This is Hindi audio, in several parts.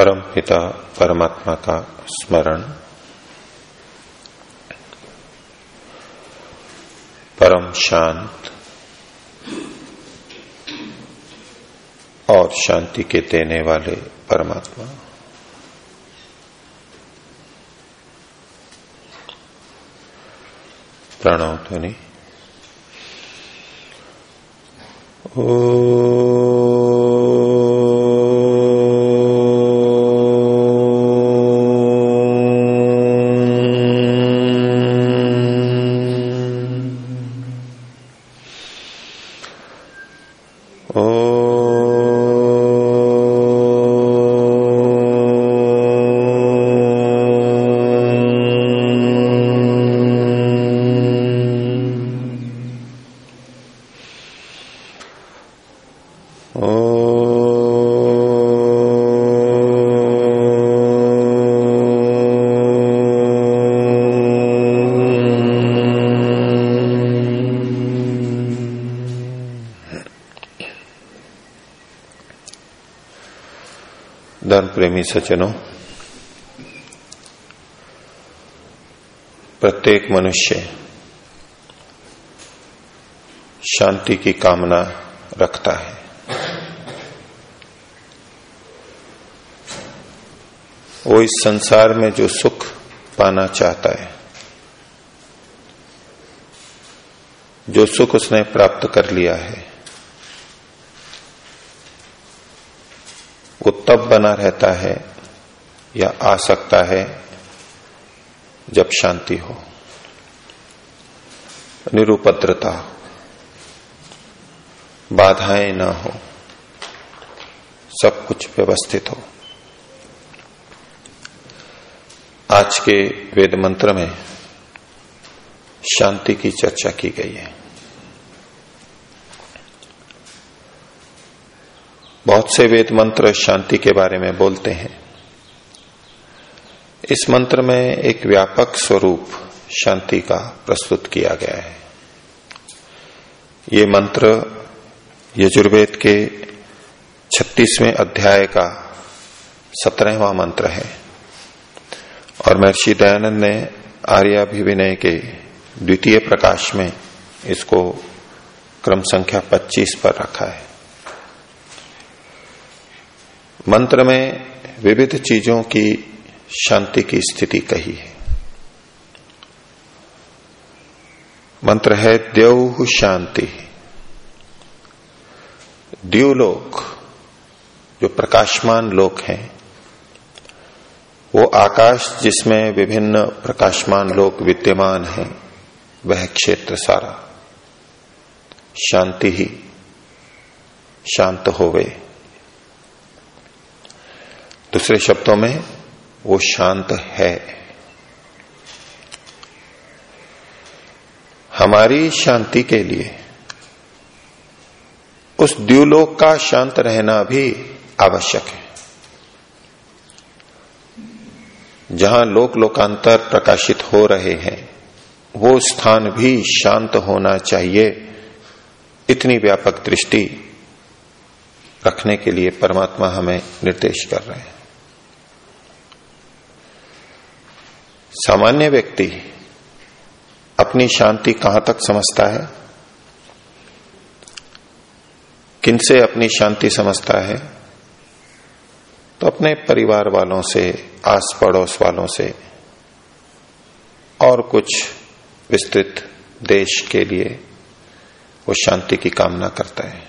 परम पिता परमात्मा का स्मरण। परम शांत और शांति के देने वाले परमात्मा। प्रणव ध्वनि। धर्म प्रेमी सज्जनों, प्रत्येक मनुष्य शांति की कामना रखता है। वो इस संसार में जो सुख पाना चाहता है, जो सुख उसने प्राप्त कर लिया है वो तब बना रहता है या आ सकता है जब शांति हो। निरुपद्रता बाधाएँ ना हो। सब कुछ व्यवस्थित हो। आज के वेद मंत्र में शांति की चर्चा की गई है। बहुत से वेद मंत्र शांति के बारे में बोलते हैं। इस मंत्र में एक व्यापक स्वरूप शांति का प्रस्तुत किया गया है। ये मंत्र यजुर्वेद के छत्तीसवें अध्याय का सत्रहवा मंत्र है और महर्षि दयानंद ने आर्याभिविनय के द्वितीय प्रकाश में इसको क्रम संख्या 25 पर रखा है। मंत्र में विविध चीज़ों की शांति की स्थिति कही है। मंत्र है देव शांति द्यूलोक जो प्रकाशमान लोक हैं, वो आकाश जिसमें विभिन्न प्रकाशमान लोक विद्यमान हैं, वह क्षेत्र सारा। शांति ही शांत होवे। दूसरे शब्दों में, वो शांत है। हमारी शांति के लिए, उस द्यूलोक का शांत रहना भी आवश्यक है। जहाँ लोक लोकांतर प्रकाशित हो रहे हैं, वो स्थान भी शांत होना चाहिए। इतनी व्यापक दृष्टि रखने के लिए परमात्मा हमें निर्देश कर रहे हैं। सामान्य व्यक्ति अपनी शांति कहाँ तक समझता है? किनसे अपनी शांति समझता है? तो अपने परिवार वालों से आस पड़ोस वालों से, और कुछ विस्तृत देश के लिए वो शांति की कामना करता है।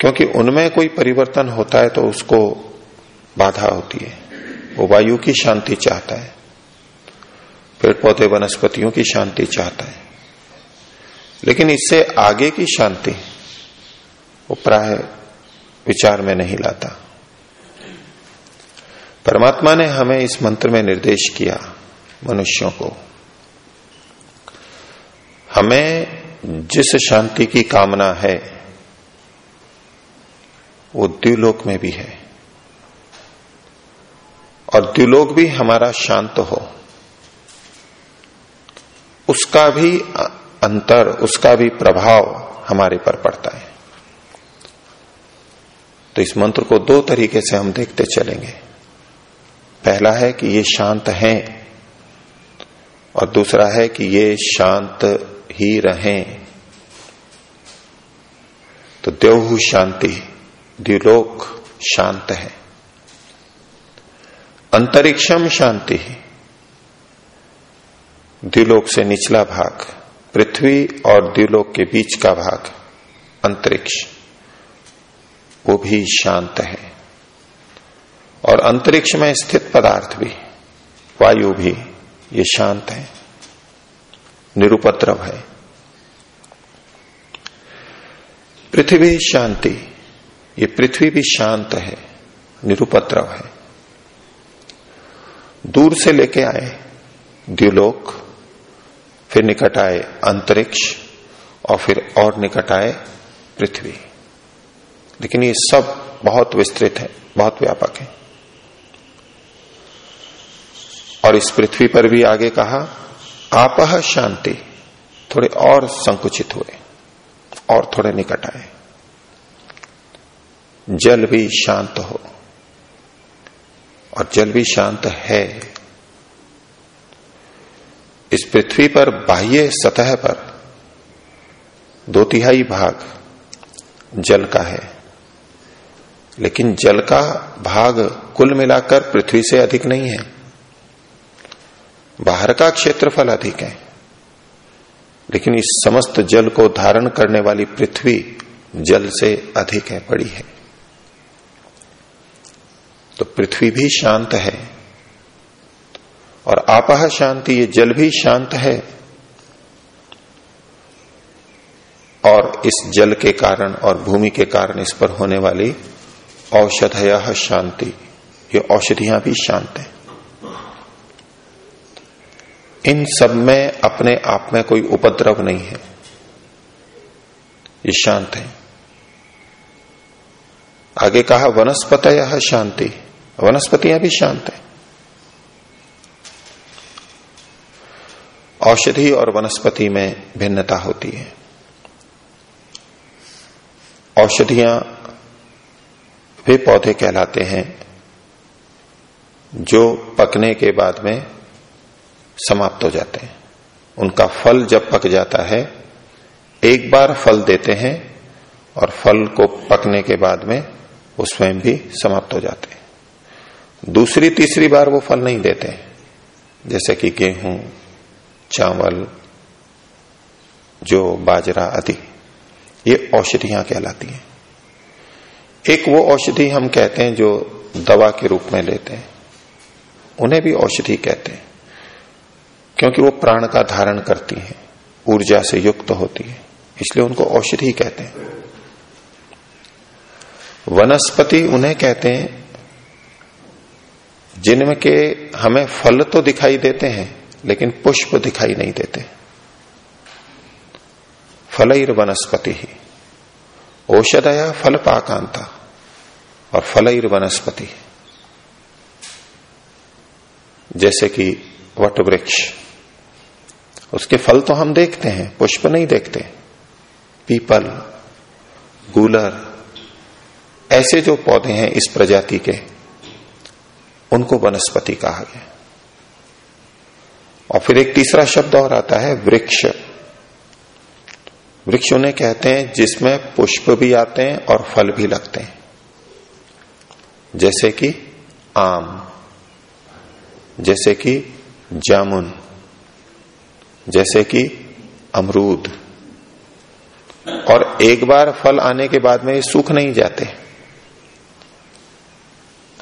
क्योंकि उनमें कोई परिवर्तन होता है तो उसको बाधा होती है। वो वायु की शांति चाहता है पेड़ पौधे वनस्पतियों की शांति चाहता है। लेकिन इससे आगे की शांति वो प्राय विचार में नहीं लाता। परमात्मा ने हमें इस मंत्र में निर्देश किया, मनुष्यों को, हमें जिस शांति की कामना है, वो द्व्युलोक में भी है। और द्व्युलोक भी हमारा शांत हो। उसका भी अंतर, उसका भी प्रभाव हमारे पर पड़ता है। तो इस मंत्र को दो तरीके से हम देखते चलेंगे। पहला है कि ये शांत हैं और दूसरा है कि ये शांत ही रहें। तो देवहु शांति द्व्युलोक शांत है। अंतरिक्षम शांति। द्विलोक से निचला भाग, पृथ्वी और द्विलोक के बीच का भाग, अंतरिक्ष। वो भी शांत है। और अंतरिक्ष में स्थित पदार्थ भी, वायु भी, ये शांत है। निरुपद्रव है। पृथ्वी शांति, ये पृथ्वी भी शांत है, निरुपद्रव है। दूर से लेके आए। द्व्युलोक फिर निकट आए अंतरिक्ष, और फिर और निकट आए पृथ्वी। लेकिन ये सब बहुत विस्तृत है, बहुत व्यापक है। और इस पृथ्वी पर भी आगे कहा, आपह शांति, थोड़े और संकुचित हुए, और थोड़े निकट आए। जल भी शांत हो। और जल भी शांत है। इस पृथ्वी पर बाह्य सतह पर दो तिहाई भाग जल का है। लेकिन जल का भाग कुल मिलाकर पृथ्वी से अधिक नहीं है। बाहर का क्षेत्रफल अधिक है। लेकिन इस समस्त जल को धारण करने वाली पृथ्वी जल से अधिक है, बड़ी है। तो पृथ्वी भी शांत है। और आपह शांति, ये जल भी शांत है। और इस जल के कारण और भूमि के कारण इस पर होने वाली औषधय शांति, ये औषधियाँ भी शांत है। इन सब में अपने आप में कोई उपद्रव नहीं है। ये शांत है। आगे कहा वनस्पत शांति। वनस्पतियाँ भी शांत है। औषधि और वनस्पति में भिन्नता होती है। औषधियाँ वे पौधे कहलाते हैं जो पकने के बाद में समाप्त हो जाते हैं। उनका फल जब पक जाता है, एक बार फल देते हैं और फल को पकने के बाद में वो स्वयं भी समाप्त हो जाते हैं। दूसरी तीसरी बार वो फल नहीं देते जैसे कि गेहूँ, चावल, जो बाजरा आदि, ये औषधियाँ कहलाती हैं। एक वो औषधि हम कहते हैं जो दवा के रूप में लेते हैं। उन्हें भी औषधि कहते हैं, क्योंकि वो प्राण का धारण करती हैं, ऊर्जा से युक्त होती है, इसलिए उनको औषधि कहते हैं। वनस्पति उन्हें कहते हैं जिनमें के हमें फल तो दिखाई देते हैं, लेकिन पुष्प दिखाई नहीं देते। फलईर वनस्पति ही। औषधया फल पाकांता और फलईर वनस्पति जैसे कि वट वृक्ष उसके फल तो हम देखते हैं, पुष्प नहीं देखते। पीपल, गूलर, ऐसे जो पौधे हैं इस प्रजाति के उनको वनस्पति कहा गया। और फिर एक तीसरा शब्द और आता है वृक्ष। वृक्ष उन्हें कहते हैं जिसमें पुष्प भी आते हैं और फल भी लगते हैं। जैसे कि आम, जैसे कि जामुन, जैसे कि अमरूद। और एक बार फल आने के बाद में ये सूख नहीं जाते।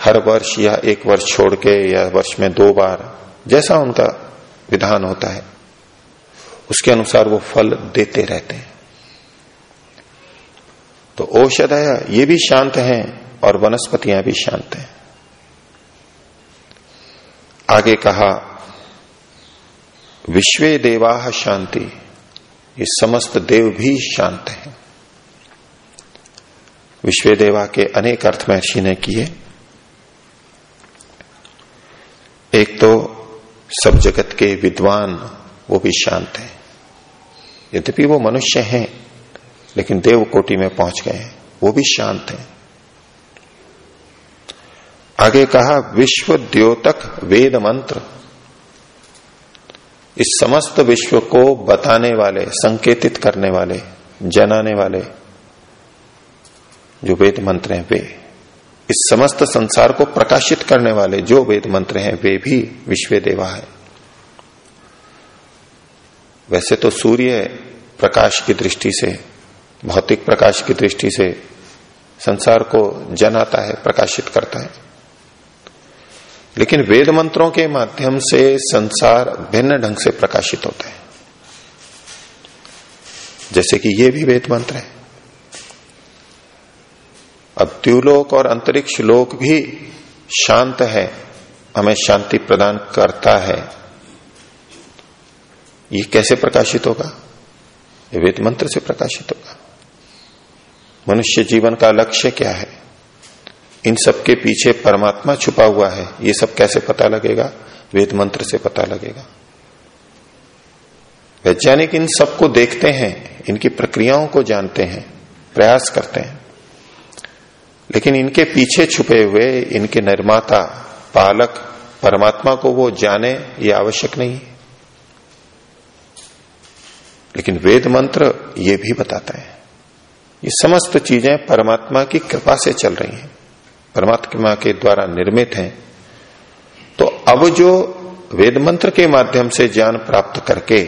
हर वर्ष या एक वर्ष छोड़ के या वर्ष में दो बार, जैसा उनका विधान होता है, उसके अनुसार वो फल देते रहते हैं। तो औषधय ये भी शांत हैं और वनस्पतियाँ भी शांत हैं। आगे कहा, विश्व देवा शांति, ये समस्त देव भी शांत हैं। विश्व देवा के अनेक अर्थ महर्षि ने किए। एक तो सब जगत के विद्वान, वो भी शांत हैं। यद्यपि वो मनुष्य हैं, लेकिन देव कोटि में पहुँच गए हैं, वो भी शांत हैं। आगे कहा, विश्व द्योतक वेद मंत्र। इस समस्त विश्व को बताने वाले, संकेतित करने वाले, जनाने वाले, जो वेद मंत्र हैं, वे। इस समस्त संसार को प्रकाशित करने वाले जो वेद मंत्र हैं, वे भी विश्व देवा है। वैसे तो सूर्य प्रकाश की दृष्टि से, भौतिक प्रकाश की दृष्टि से संसार को जनाता है, प्रकाशित करता है। लेकिन वेद मंत्रों के माध्यम से संसार भिन्न ढंग से प्रकाशित होता है। जैसे कि ये भी वेद मंत्र है। अब त्यूलोक और अंतरिक्ष लोक भी शांत है, हमें शांति प्रदान करता है। ये कैसे प्रकाशित होगा? ये वेद मंत्र से प्रकाशित होगा। मनुष्य जीवन का लक्ष्य क्या है? इन सब के पीछे परमात्मा छुपा हुआ है, ये सब कैसे पता लगेगा? वेद मंत्र से पता लगेगा। वैज्ञानिक इन सबको देखते हैं, इनकी प्रक्रियाओं को जानते हैं, प्रयास करते हैं। लेकिन इनके पीछे छुपे हुए इनके निर्माता, पालक, परमात्मा को वो जाने ये आवश्यक नहीं। लेकिन वेद मंत्र ये भी बताता है। ये समस्त चीज़ें परमात्मा की कृपा से चल रही हैं। परमात्मा के द्वारा निर्मित हैं। तो अब जो वेद मंत्र के माध्यम से ज्ञान प्राप्त करके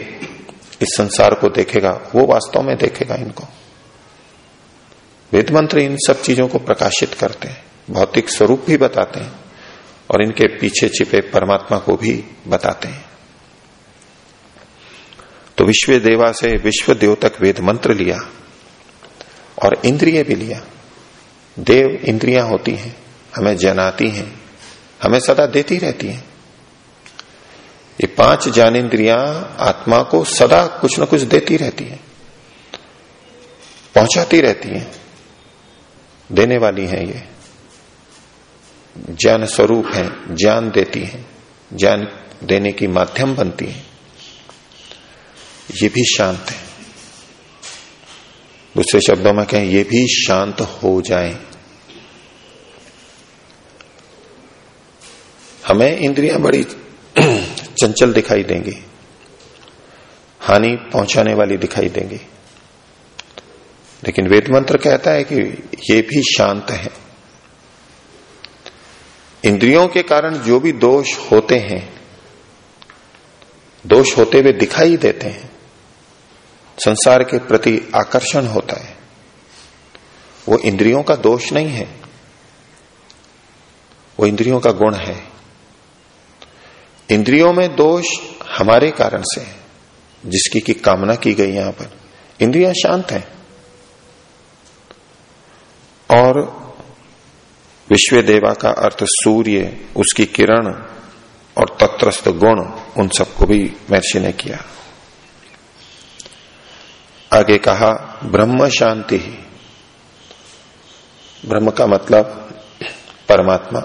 इस संसार को देखेगा, वो वास्तव में देखेगा इनको। वेद मंत्र इन सब चीज़ों को प्रकाशित करते हैं, भौतिक स्वरूप भी बताते हैं और इनके पीछे छिपे परमात्मा को भी बताते हैं। तो विश्व देवा से विश्व देव तक वेद मंत्र लिया और इंद्रिय भी लिया। देव इंद्रियाँ होती हैं, हमें जनाती हैं, हमें सदा देती रहती हैं। ये पाँच ज्ञानेन्द्रियाँ आत्मा को सदा कुछ न कुछ देती रहती हैं, पहुंचाती रहती हैं। देने वाली हैं ये। ज्ञान स्वरूप है, ज्ञान देती है, ज्ञान देने की माध्यम बनती है। ये भी शांत है। दूसरे शब्दों में कहें, ये भी शांत हो जाए। हमें इंद्रियाँ बड़ी चंचल दिखाई देंगी। हानि पहुँचाने वाली दिखाई देंगी। लेकिन वेद मंत्र कहता है कि ये भी शांत है। इंद्रियों के कारण जो भी दोष होते हैं, दोष होते हुए दिखाई देते हैं, संसार के प्रति आकर्षण होता है। वो इंद्रियों का दोष नहीं है। वो इंद्रियों का गुण है। इंद्रियों में दोष हमारे कारण से है, जिसकी की कामना की गई यहाँ पर। इंद्रियाँ शांत हैं। और विश्व देवा का अर्थ सूर्य, उसकी किरण और तत्रस्थ गुण, उन सबको भी महर्षि ने किया। आगे कहा, ब्रह्म शांति ही। ब्रह्म का मतलब परमात्मा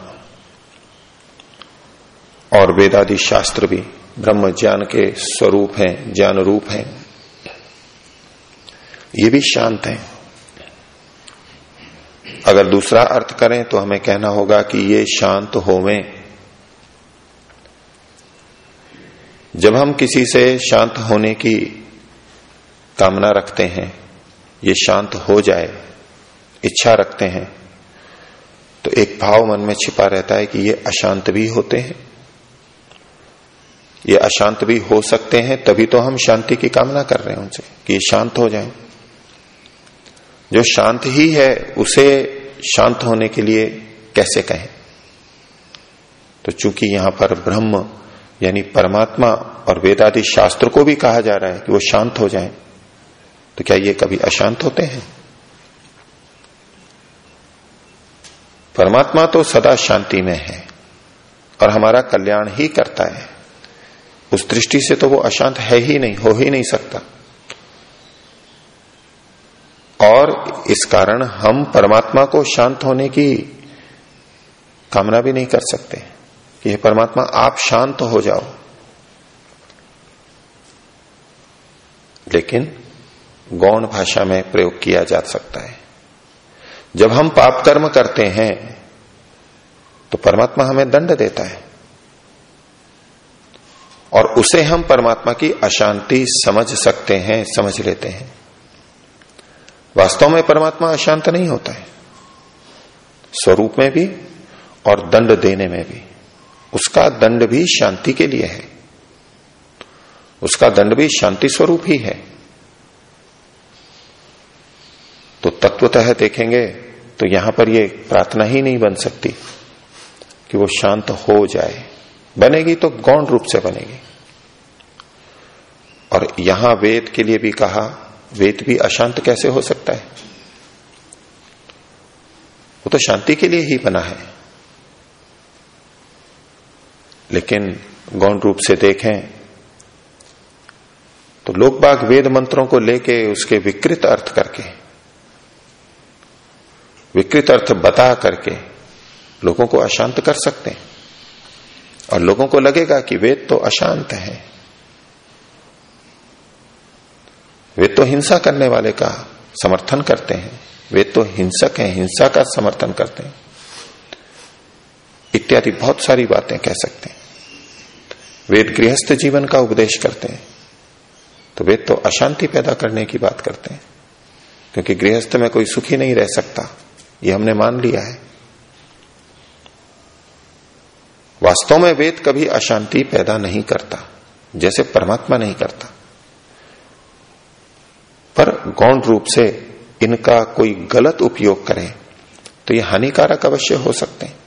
और वेदादि शास्त्र भी ब्रह्म ज्ञान के स्वरूप हैं ज्ञान रूप हैं। ये भी शांत हैं। अगर दूसरा अर्थ करें तो हमें कहना होगा कि ये शांत होवे। जब हम किसी से शांत होने की कामना रखते हैं, ये शांत हो जाए, इच्छा रखते हैं तो एक भाव मन में छिपा रहता है कि ये अशांत भी होते हैं। ये अशांत भी हो सकते हैं, तभी तो हम शांति की कामना कर रहे हैं उनसे, कि ये शांत हो जाए। जो शांत ही है, उसे शांत होने के लिए कैसे कहें? तो चूँकि यहाँ पर ब्रह्म, यानी परमात्मा और वेदादि शास्त्र को भी कहा जा रहा है कि वो शांत हो जाए तो क्या ये कभी अशांत होते हैं? परमात्मा तो सदा शांति में है और हमारा कल्याण ही करता है। उस दृष्टि से तो वो अशांत है ही नहीं, हो ही नहीं सकता। और इस कारण हम परमात्मा को शांत होने की कामना भी नहीं कर सकते कि ये परमात्मा, आप शांत हो जाओ। लेकिन गौण भाषा में प्रयोग किया जा सकता है। जब हम पाप कर्म करते हैं तो परमात्मा हमें दंड देता है। और उसे हम परमात्मा की अशांति समझ सकते हैं, समझ लेते हैं। वास्तव में परमात्मा अशांत नहीं होता है। स्वरूप में भी और दंड देने में भी। उसका दंड भी शांति के लिए है। उसका दंड भी शांति स्वरूप ही है। तो तत्वतः देखेंगे तो यहाँ पर यह प्रार्थना ही नहीं बन सकती कि वो शांत हो जाए। बनेगी तो गौण रूप से बनेगी। और यहाँ वेद के लिए भी कहा वेद भी अशांत कैसे हो सकता है? वो तो शांति के लिए ही बना है। लेकिन गौण रूप से देखें तो लोग बाग वेद मंत्रों को लेके उसके विकृत अर्थ करके, विकृत अर्थ बता करके लोगों को अशांत कर सकते हैं। और लोगों को लगेगा कि वेद तो अशांत है। वे तो हिंसा करने वाले का समर्थन करते हैं। वे तो हिंसक हैं, हिंसा का समर्थन करते हैं। इत्यादि बहुत सारी बातें कह सकते हैं। वेद गृहस्थ जीवन का उपदेश करते हैं। तो वेद तो अशांति पैदा करने की बात करते हैं। क्योंकि गृहस्थ में कोई सुखी नहीं रह सकता। ये हमने मान लिया है। वास्तव में वेद कभी अशांति पैदा नहीं करता, जैसे परमात्मा नहीं करता। पर गौण रूप से इनका कोई गलत उपयोग करें तो ये हानिकारक अवश्य हो सकते हैं।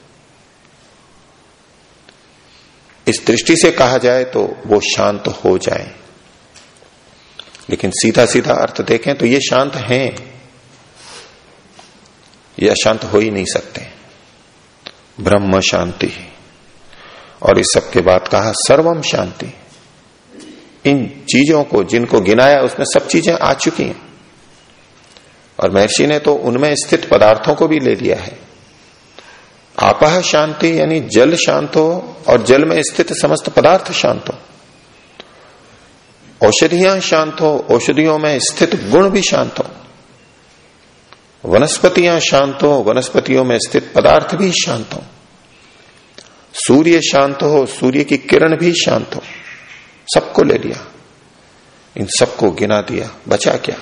इस दृष्टि से कहा जाए तो वो शांत हो जाए। लेकिन सीधा सीधा अर्थ देखें तो ये शांत हैं। ये अशांत हो ही नहीं सकते। ब्रह्म शांति और इस सब के बाद कहा, सर्वम शांति। इन चीज़ों को, जिनको गिनाया, उसमें सब चीज़ें आ चुकी हैं। और महर्षि ने तो उनमें स्थित पदार्थों को भी ले लिया है। आपह शांति, यानी जल शांत हो, और जल में स्थित समस्त पदार्थ शांत हो। औषधियाँ शांत हो, औषधियों में स्थित गुण भी शांत हो। वनस्पतियाँ शांत हो, वनस्पतियों में स्थित पदार्थ भी शांत हो। सूर्य शांत हो, सूर्य की किरण भी शांत हो। सबको ले लिया। इन सबको गिना दिया। बचा क्या?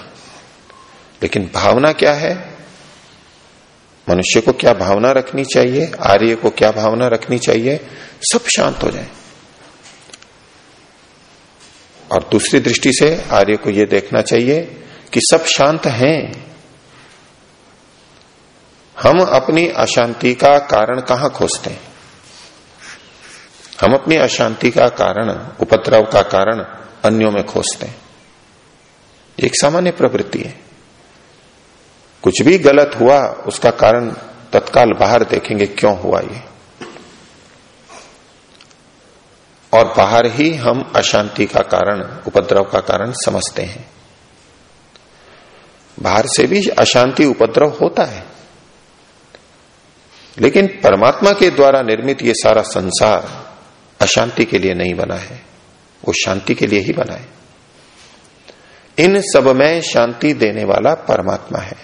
लेकिन भावना क्या है? मनुष्य को क्या भावना रखनी चाहिए? आर्य को क्या भावना रखनी चाहिए? सब शांत हो जाए। और दूसरी दृष्टि से आर्य को यह देखना चाहिए कि सब शांत हैं। हम अपनी अशांति का कारण कहाँ खोजते हैं? हम अपनी अशांति का कारण, उपद्रव का कारण अन्यों में खोजते हैं। एक सामान्य प्रवृत्ति है। कुछ भी गलत हुआ, उसका कारण तत्काल बाहर देखेंगे, क्यों हुआ ये? और बाहर ही हम अशांति का कारण, उपद्रव का कारण समझते हैं। बाहर से भी अशांति, उपद्रव होता है। लेकिन परमात्मा के द्वारा निर्मित ये सारा संसार अशांति के लिए नहीं बना है, वो शांति के लिए ही बना है। इन सब में शांति देने वाला परमात्मा है।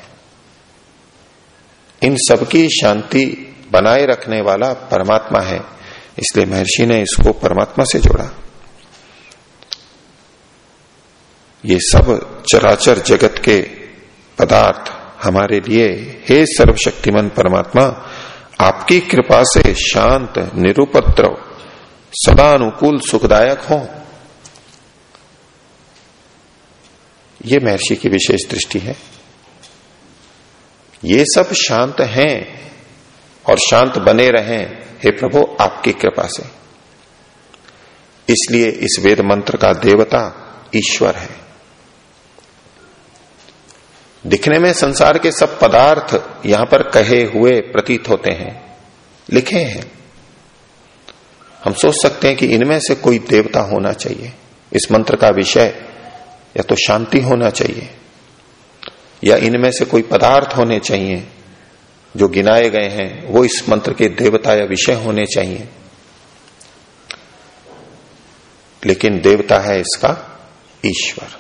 इन सबकी शांति बनाए रखने वाला परमात्मा है, इसलिए महर्षि ने इसको परमात्मा से जोड़ा। ये सब चराचर जगत के पदार्थ हमारे लिए, हे सर्वशक्तिमान परमात्मा, आपकी कृपा से शांत, निरुपद्रव सदा अनुकूल सुखदायक हो। ये महर्षि की विशेष दृष्टि है। ये सब शांत हैं और शांत बने रहें। हे प्रभु, आपकी कृपा से। इसलिए इस वेद मंत्र का देवता ईश्वर है। दिखने में संसार के सब पदार्थ यहाँ पर कहे हुए प्रतीत होते हैं, लिखे हैं। हम सोच सकते हैं कि इनमें से कोई देवता होना चाहिए। इस मंत्र का विषय या तो शांति होना चाहिए, या इनमें से कोई पदार्थ होने चाहिए जो गिनाए गए हैं, वो इस मंत्र के देवता या विषय होने चाहिए। लेकिन देवता है इसका ईश्वर।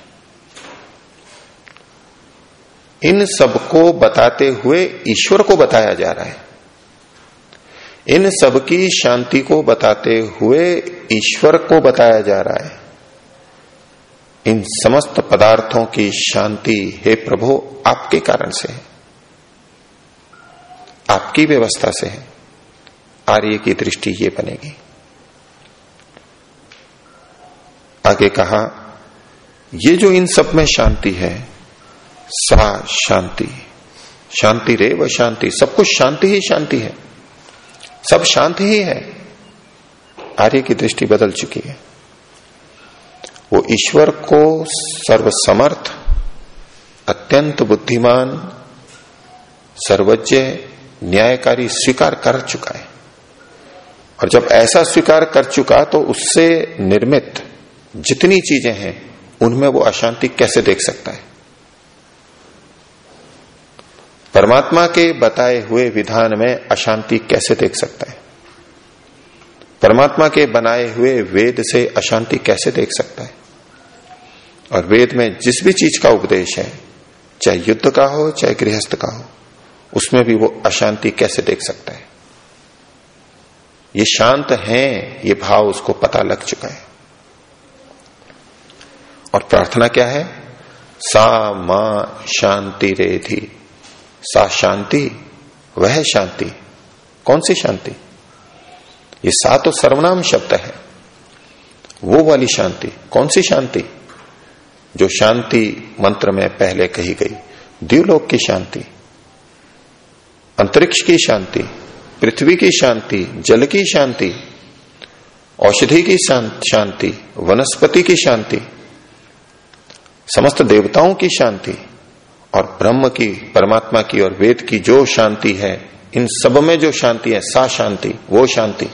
इन सबको बताते हुए ईश्वर को बताया जा रहा है। इन सबकी शांति को बताते हुए ईश्वर को बताया जा रहा है। इन समस्त पदार्थों की शांति हे प्रभु आपके कारण से है। आपकी व्यवस्था से है। आर्य की दृष्टि ये बनेगी। आगे कहा, ये जो इन सब में शांति है, सा शांति। शांति रे व शांति, सब कुछ शांति ही शांति है। सब शांत ही है। आर्य की दृष्टि बदल चुकी है। वो ईश्वर को सर्वसमर्थ, अत्यंत बुद्धिमान, सर्वज्ञ, न्यायकारी स्वीकार कर चुका है। और जब ऐसा स्वीकार कर चुका तो उससे निर्मित जितनी चीज़ें हैं, उनमें वो अशांति कैसे देख सकता है? परमात्मा के बताए हुए विधान में अशांति कैसे देख सकता है? परमात्मा के बनाए हुए वेद से अशांति कैसे देख सकता है? और वेद में जिस भी चीज़ का उपदेश है, चाहे युद्ध का हो, चाहे गृहस्थ का हो, उसमें भी वो अशांति कैसे देख सकता है? ये शांत है, ये भाव उसको पता लग चुका है। और प्रार्थना क्या है? सा माँ शांति रे थी सा शांति, वह शांति, कौन सी शांति? ये सा तो सर्वनाम शब्द है। वो वाली शांति, कौन सी शांति? जो शांति मंत्र में पहले कही गई द्व्यूलोक की शांति, अंतरिक्ष की शांति, पृथ्वी की शांति, जल की शांति, औषधि की शांति, वनस्पति की शांति, समस्त देवताओं की शांति और ब्रह्म की, परमात्मा की और वेद की जो शांति है, इन सब में जो शांति है, सा शांति, वो शांति,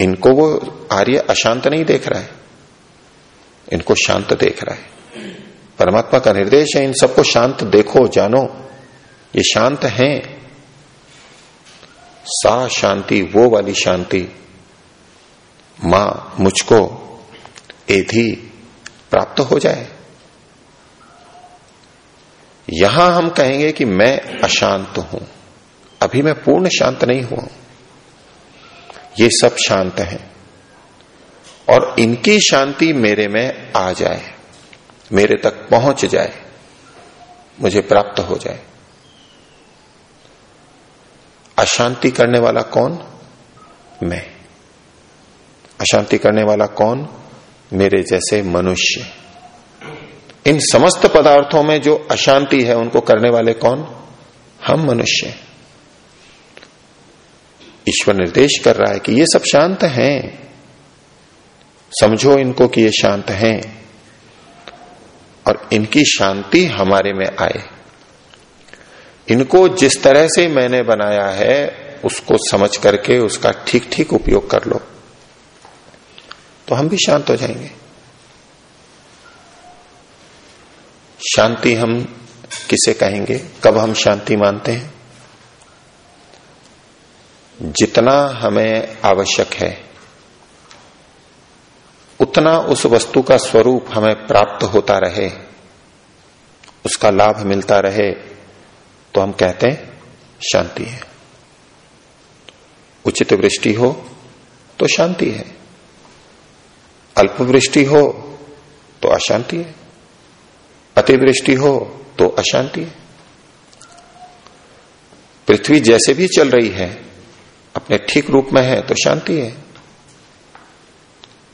इनको वो आर्य अशांत नहीं देख रहा है। इनको शांत देख रहा है। परमात्मा का निर्देश है, इन सबको शांत देखो, जानो, ये शांत हैं। सा शांति, वो वाली शांति, माँ मुझको, एधि प्राप्त हो जाए। यहाँ हम कहेंगे कि मैं अशांत हूँ। अभी मैं पूर्ण शांत नहीं हुआ ये सब शांत हैं। और इनकी शांति मेरे में आ जाए। मेरे तक पहुँच जाए। मुझे प्राप्त हो जाए। अशांति करने वाला कौन? मैं। अशांति करने वाला कौन? मेरे जैसे मनुष्य। इन समस्त पदार्थों में जो अशांति है, उनको करने वाले कौन? हम मनुष्य। ईश्वर निर्देश कर रहा है कि ये सब शांत हैं। समझो इनको कि ये शांत हैं। और इनकी शांति हमारे में आए। इनको जिस तरह से मैंने बनाया है, उसको समझ करके उसका ठीक ठीक उपयोग कर लो। तो हम भी शांत हो जाएँगे। शांति हम किसे कहेंगे? कब हम शांति मानते हैं? जितना हमें आवश्यक है, उतना उस वस्तु का स्वरूप हमें प्राप्त होता रहे, उसका लाभ मिलता रहे तो हम कहते हैं, शांति है। उचित वृष्टि हो तो शांति है। अल्पवृष्टि हो तो अशांति है। अतिवृष्टि हो तो अशांति है। पृथ्वी जैसे भी चल रही है, अपने ठीक रूप में है तो शांति है।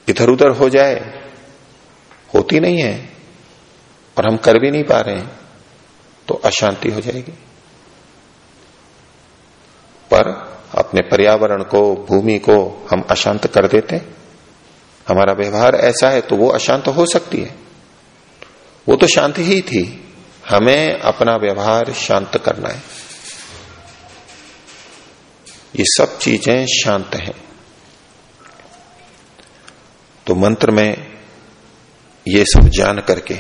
इधर उधर हो जाए, होती नहीं है और हम कर भी नहीं पा रहे हैं तो अशांति हो जाएगी। पर अपने पर्यावरण को, भूमि को हम अशांत कर देते हैं। हमारा व्यवहार ऐसा है तो वो अशांत हो सकती है। वो तो शांति ही थी। हमें अपना व्यवहार शांत करना है। ये सब चीज़ें शांत हैं। तो मंत्र में ये सब जान करके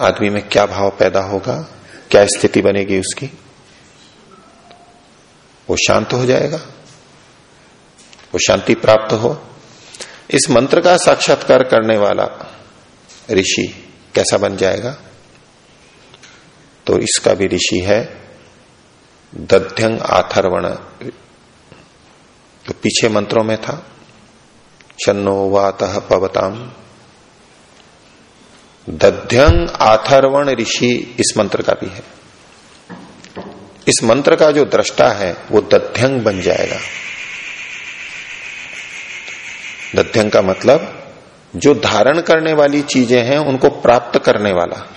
आदमी में क्या भाव पैदा होगा? क्या स्थिति बनेगी उसकी? वो शांत हो जाएगा। वो शांति प्राप्त हो। इस मंत्र का साक्षात्कार करने वाला ऋषि कैसा बन जाएगा? तो इसका भी ऋषि है, दध्यंग आथर्वण। तो पीछे मंत्रों में था, चन्नो वात पवताम। दध्यंग आथर्वण ऋषि इस मंत्र का भी है। इस मंत्र का जो दृष्टा है, वो दध्यंग बन जाएगा। दध्यंग का मतलब जो धारण करने वाली चीज़ें हैं, उनको प्राप्त करने वाला।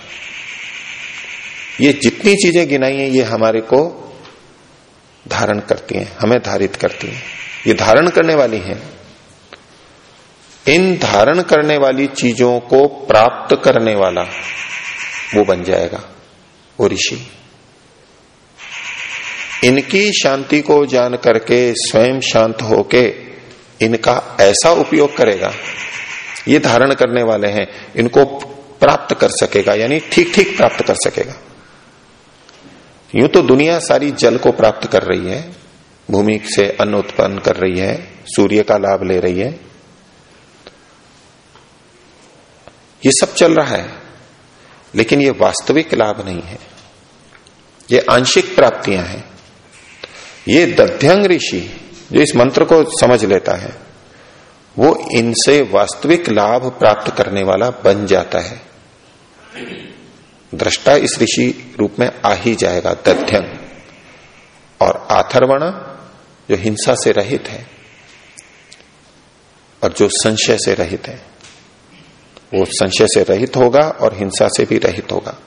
ये जितनी चीज़ें गिनाई हैं, ये हमारे को धारण करती हैं, हमें धारित करती हैं। ये धारण करने वाली हैं। इन धारण करने वाली चीज़ों को प्राप्त करने वाला, वो बन जाएगा, वो ऋषि। इनकी शांति को जान करके, स्वयं शांत होके इनका ऐसा उपयोग करेगा, ये धारण करने वाले हैं, इनको प्राप्त कर सकेगा, यानी ठीक ठीक प्राप्त कर सकेगा। यूँ तो दुनिया सारी जल को प्राप्त कर रही है, भूमि से अन्न उत्पन्न कर रही है, सूर्य का लाभ ले रही है। ये सब चल रहा है, लेकिन ये वास्तविक लाभ नहीं है। ये आंशिक प्राप्तियाँ हैं। ये दध्यंग ऋषि जो इस मंत्र को समझ लेता है, वो इनसे वास्तविक लाभ प्राप्त करने वाला बन जाता है। दृष्टा इस ऋषि रूप में आ ही जाएगा दध्यंग और आथर्वण जो हिंसा से रहित है, और जो संशय से रहित है, वो संशय से रहित होगा और हिंसा से भी रहित होगा।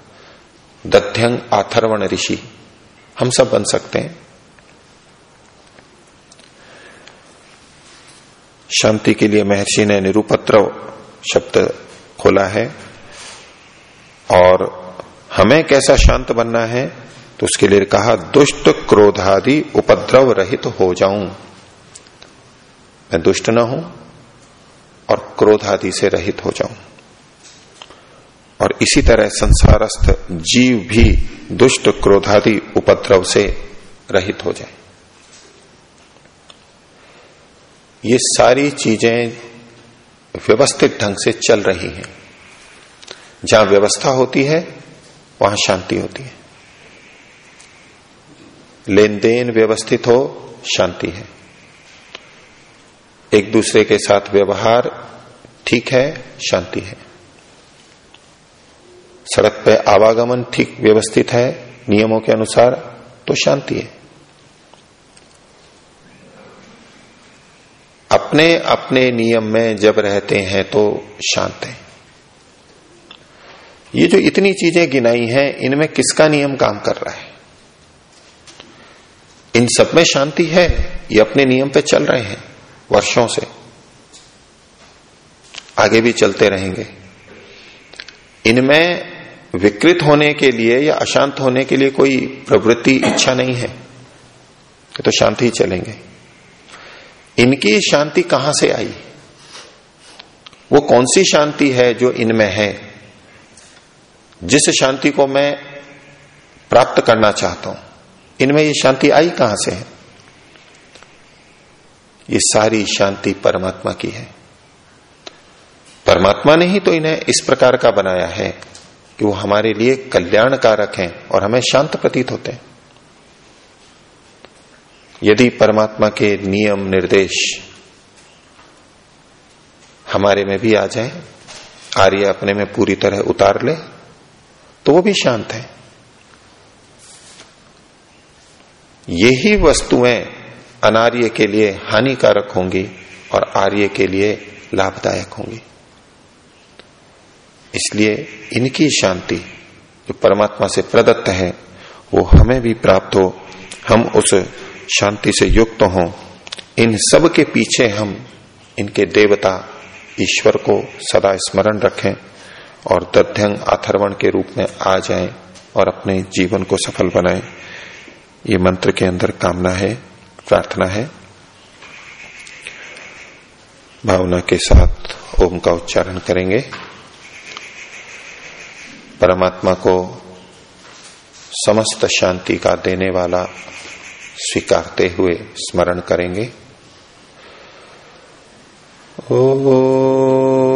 दध्यंग आथर्वण ऋषि, हम सब बन सकते हैं। शांति के लिए महर्षि ने निरुपत्र शब्द खोला है। और हमें कैसा शांत बनना है? तो उसके लिए कहा, दुष्ट क्रोधादि उपद्रव रहित हो जाऊँ। मैं दुष्ट न हूँ और क्रोधादि से रहित हो जाऊँ। और इसी तरह संसारस्थ जीव भी दुष्ट क्रोधादि उपद्रव से रहित हो जाए। ये सारी चीज़ें व्यवस्थित ढंग से चल रही हैं। जहाँ व्यवस्था होती है, वहाँ शांति होती है। लेन देन व्यवस्थित हो, शांति है। एक दूसरे के साथ व्यवहार ठीक है, शांति है। सड़क पे आवागमन ठीक व्यवस्थित है, नियमों के अनुसार तो शांति है। अपने अपने नियम में जब रहते हैं तो शांत है। ये जो इतनी चीज़ें गिनाई हैं, इनमें किसका नियम काम कर रहा है? इन सब में शांति है, ये अपने नियम पे चल रहे हैं, वर्षों से। आगे भी चलते रहेंगे। इनमें विकृत होने के लिए या अशांत होने के लिए कोई प्रवृत्ति, इच्छा नहीं है। तो शांति ही चलेंगे। इनकी शांति कहाँ से आई? वो कौन सी शांति है जो इनमें है? जिस शांति को मैं प्राप्त करना चाहता हूँ, इनमें ये शांति आई कहाँ से है? ये सारी शांति परमात्मा की है। परमात्मा ने ही तो इन्हें इस प्रकार का बनाया है कि वो हमारे लिए कल्याणकारक हैं और हमें शांत प्रतीत होते हैं। यदि परमात्मा के नियम निर्देश हमारे में भी आ जाए, आर्य अपने में पूरी तरह उतार ले तो वो भी शांत है। यही वस्तुएँ अनार्य के लिए हानिकारक होंगी और आर्य के लिए लाभदायक होंगी। इसलिए इनकी शांति, जो परमात्मा से प्रदत्त है, वो हमें भी प्राप्त हो, हम उस शांति से युक्त तो हों। इन सब के पीछे हम इनके देवता ईश्वर को सदा स्मरण रखें और दध्यंग अथर्वण के रूप में आ जाएँ और अपने जीवन को सफल बनाएँ। ये मंत्र के अंदर कामना है, प्रार्थना है। भावना के साथ ओम का उच्चारण करेंगे। परमात्मा को समस्त शांति का देने वाला स्वीकारते हुए स्मरण करेंगे। ओ